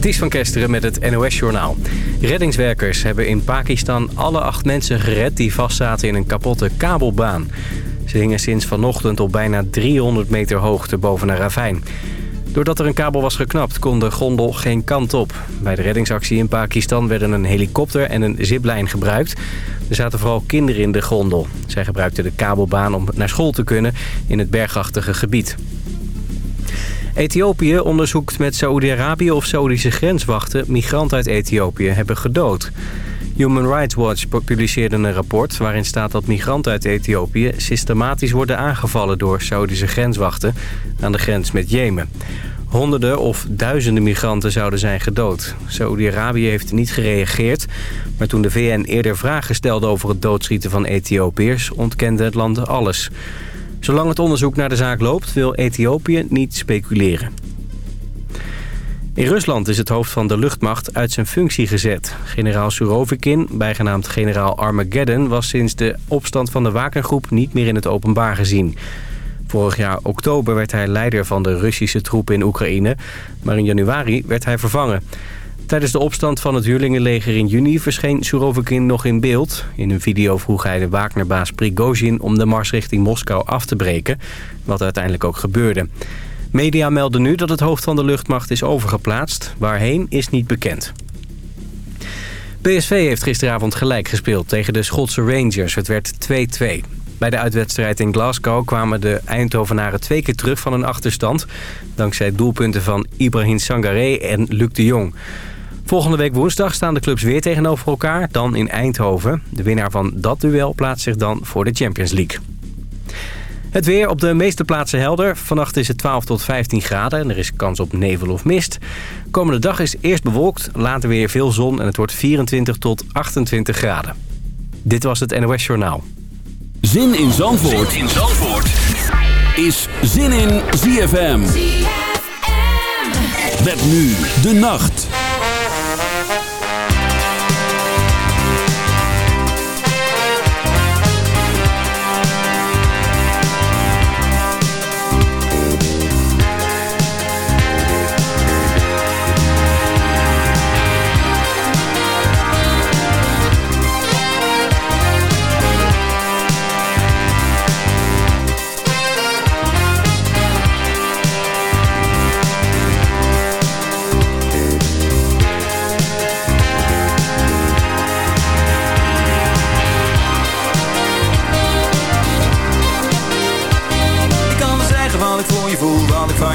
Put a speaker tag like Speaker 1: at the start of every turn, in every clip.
Speaker 1: Ties van Kesteren met het NOS-journaal. Reddingswerkers hebben in Pakistan alle acht mensen gered... die vastzaten in een kapotte kabelbaan. Ze hingen sinds vanochtend op bijna 300 meter hoogte boven een ravijn. Doordat er een kabel was geknapt, kon de gondel geen kant op. Bij de reddingsactie in Pakistan werden een helikopter en een ziplijn gebruikt. Er zaten vooral kinderen in de gondel. Zij gebruikten de kabelbaan om naar school te kunnen in het bergachtige gebied. Ethiopië onderzoekt met Saoedi-Arabië of Saoedische grenswachten... migranten uit Ethiopië hebben gedood. Human Rights Watch publiceerde een rapport waarin staat dat migranten uit Ethiopië... systematisch worden aangevallen door Saoedische grenswachten aan de grens met Jemen. Honderden of duizenden migranten zouden zijn gedood. Saoedi-Arabië heeft niet gereageerd. Maar toen de VN eerder vragen stelde over het doodschieten van Ethiopiërs... ontkende het land alles. Zolang het onderzoek naar de zaak loopt, wil Ethiopië niet speculeren. In Rusland is het hoofd van de luchtmacht uit zijn functie gezet. Generaal Surovikin, bijgenaamd generaal Armageddon... was sinds de opstand van de Wakengroep niet meer in het openbaar gezien. Vorig jaar oktober werd hij leider van de Russische troepen in Oekraïne... maar in januari werd hij vervangen. Tijdens de opstand van het huurlingenleger in juni verscheen Surovikin nog in beeld. In een video vroeg hij de Wagnerbaas Prigozhin om de mars richting Moskou af te breken, wat uiteindelijk ook gebeurde. Media melden nu dat het hoofd van de luchtmacht is overgeplaatst. Waarheen is niet bekend. PSV heeft gisteravond gelijk gespeeld tegen de Schotse Rangers. Het werd 2-2. Bij de uitwedstrijd in Glasgow kwamen de Eindhovenaren twee keer terug van een achterstand... dankzij doelpunten van Ibrahim Sangaré en Luc de Jong. Volgende week woensdag staan de clubs weer tegenover elkaar, dan in Eindhoven. De winnaar van dat duel plaatst zich dan voor de Champions League. Het weer op de meeste plaatsen helder. Vannacht is het 12 tot 15 graden en er is kans op nevel of mist. Komende dag is eerst bewolkt, later weer veel zon en het wordt 24 tot 28 graden. Dit was het NOS Journaal.
Speaker 2: Zin in Zandvoort, zin in Zandvoort. is Zin in ZFM. ZFM. Met nu de nacht.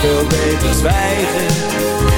Speaker 3: veel beter zwijgen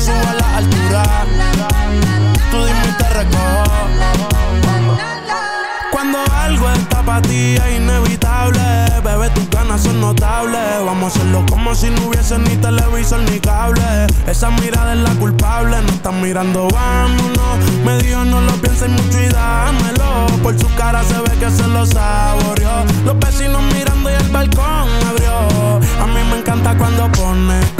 Speaker 4: subo a la altura. Tú dime y te. Cuando algo está para ti es inevitable, bebé, tus ganas son notables. Vamos a hacerlo como si no hubiese ni televisor ni cable. Esa mirada es la culpable, no están mirando, vámonos. Me dijo no lo pienses mucho y dámelo. Por su cara se ve que se lo saboreó. Los vecinos mirando y el balcón abrió. A mí me encanta cuando pone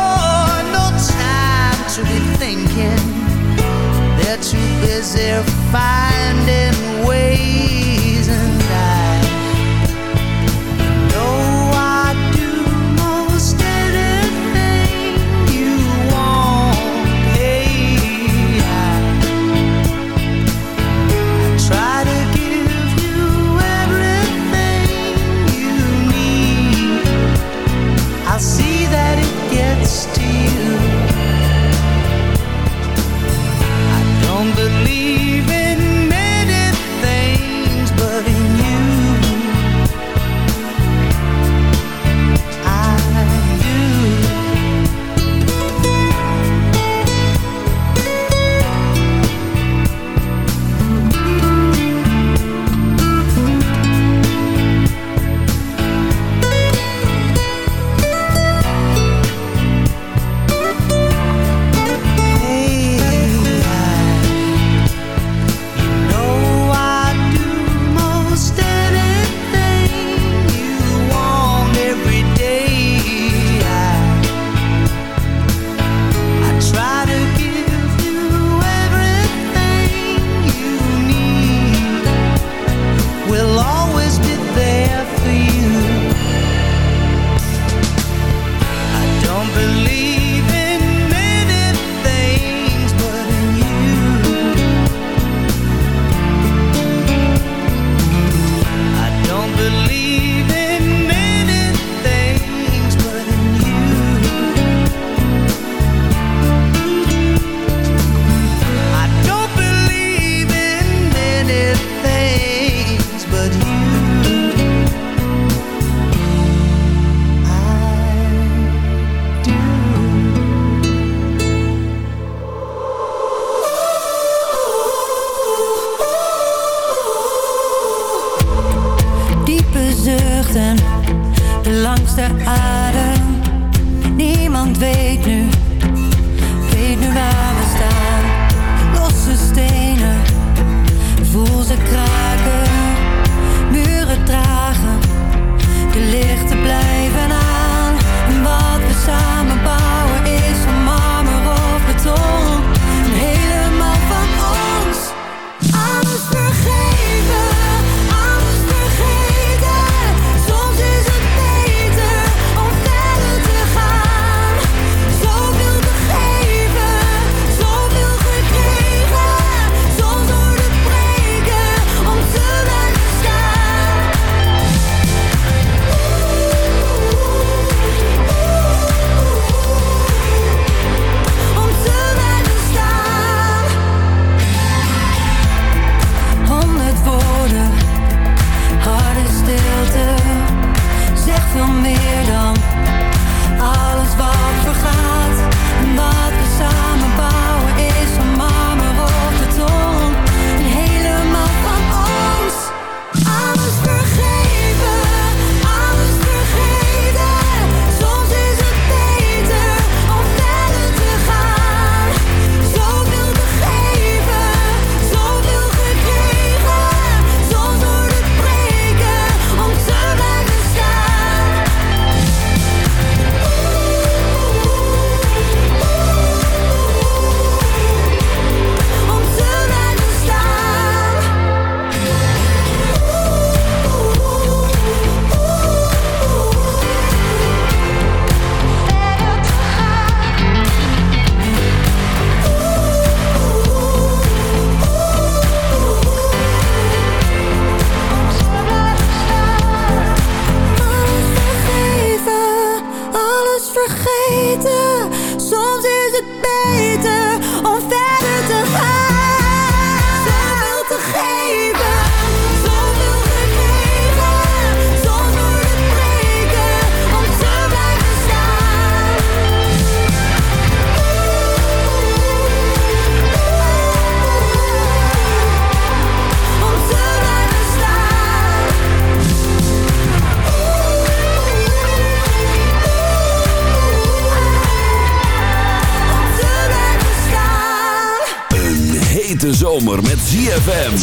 Speaker 3: myself finding ways
Speaker 5: zomer met ZFM.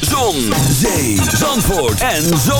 Speaker 5: Zon, zee, zandvoort en zomerhits.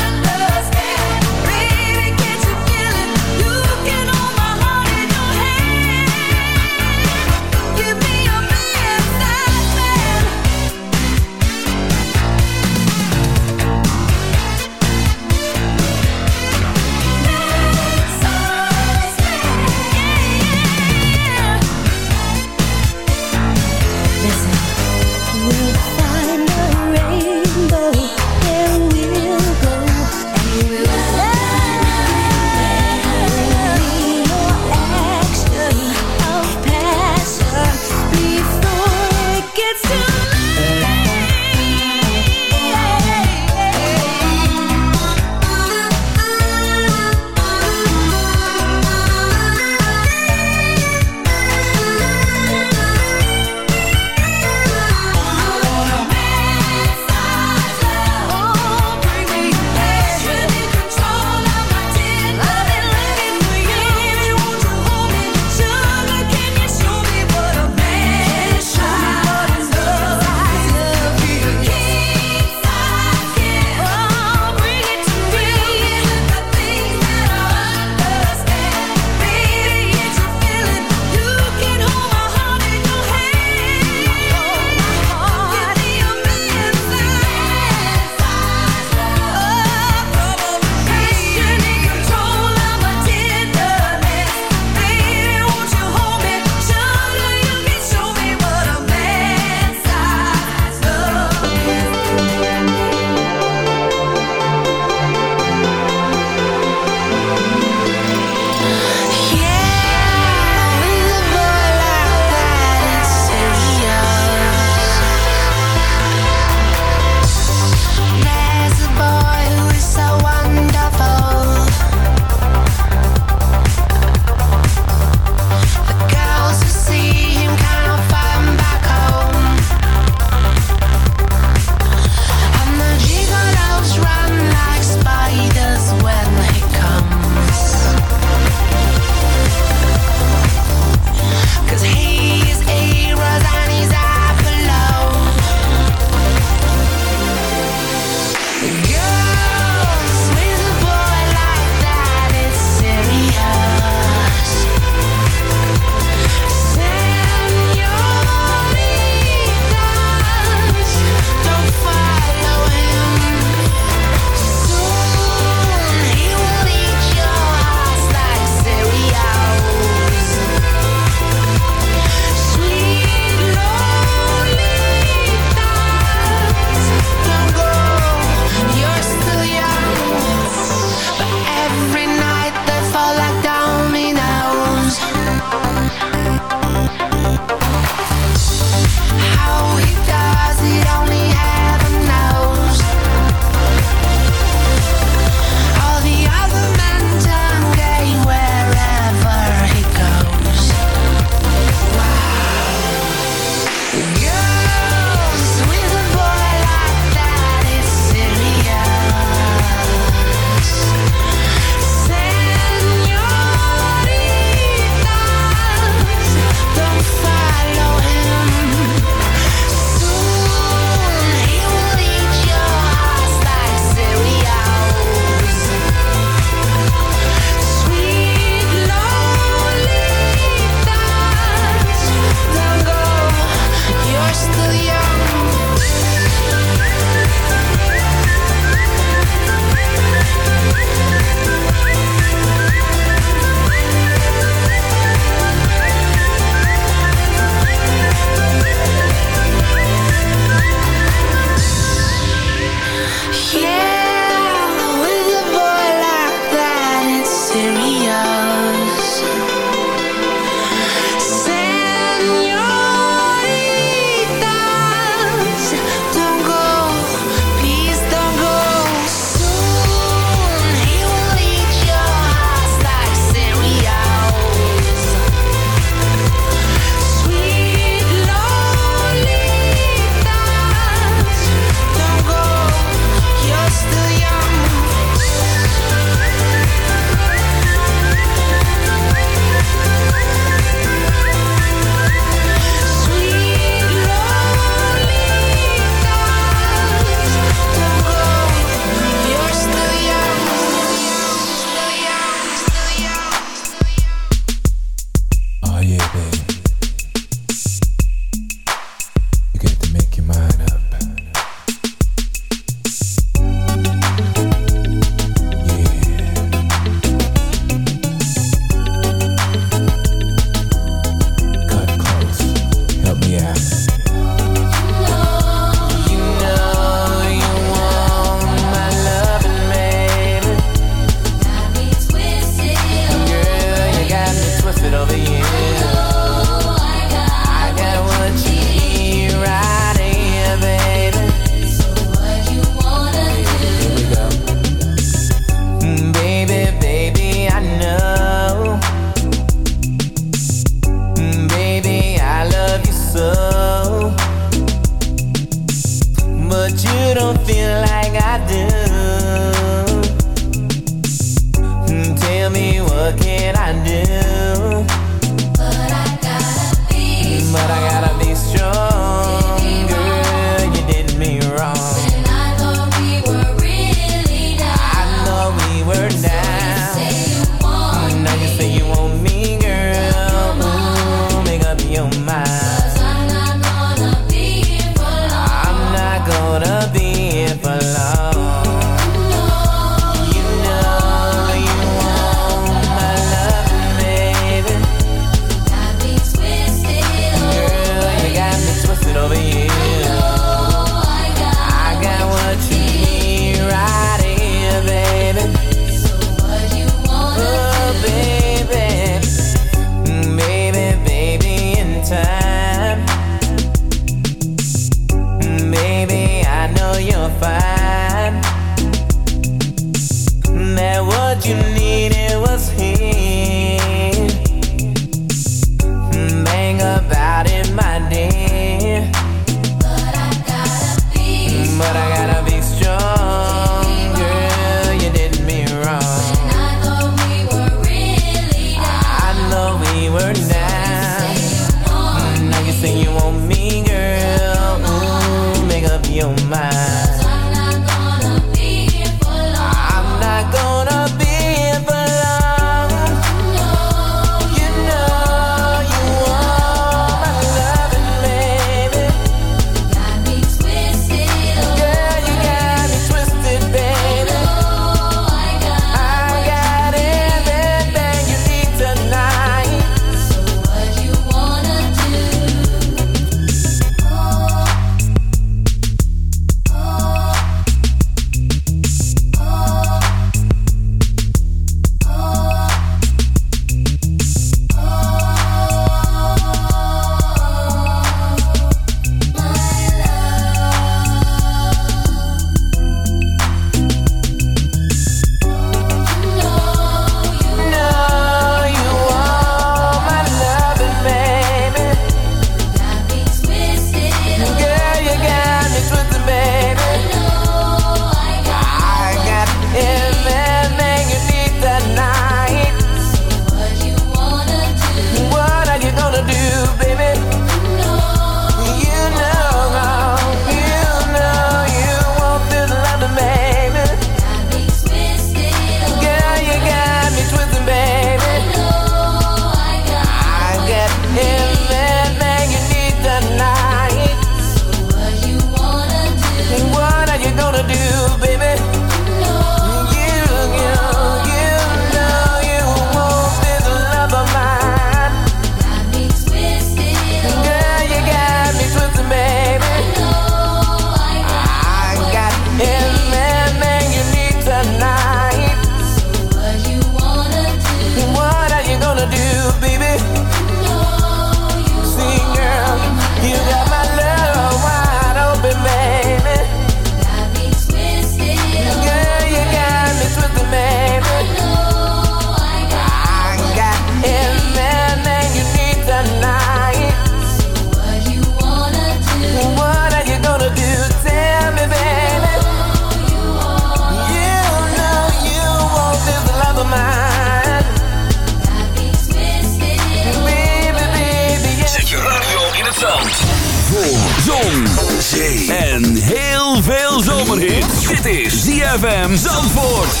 Speaker 6: Would I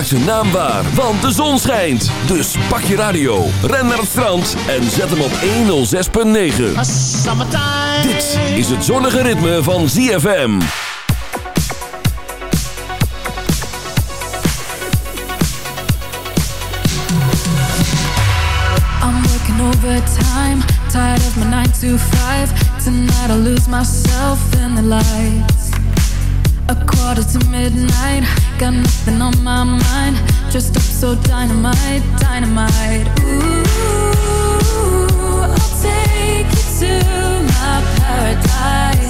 Speaker 2: maak zijn naam waar, want de zon schijnt. Dus pak je radio, ren naar het strand en zet hem op 106.9. Dit is het zonnige ritme van ZFM.
Speaker 5: I'm working overtime, tired of my 9 to 5. Tonight I lose myself in the light. Quarter to midnight. Got nothing on my mind. Just up so dynamite, dynamite. Ooh, I'll take you to my paradise.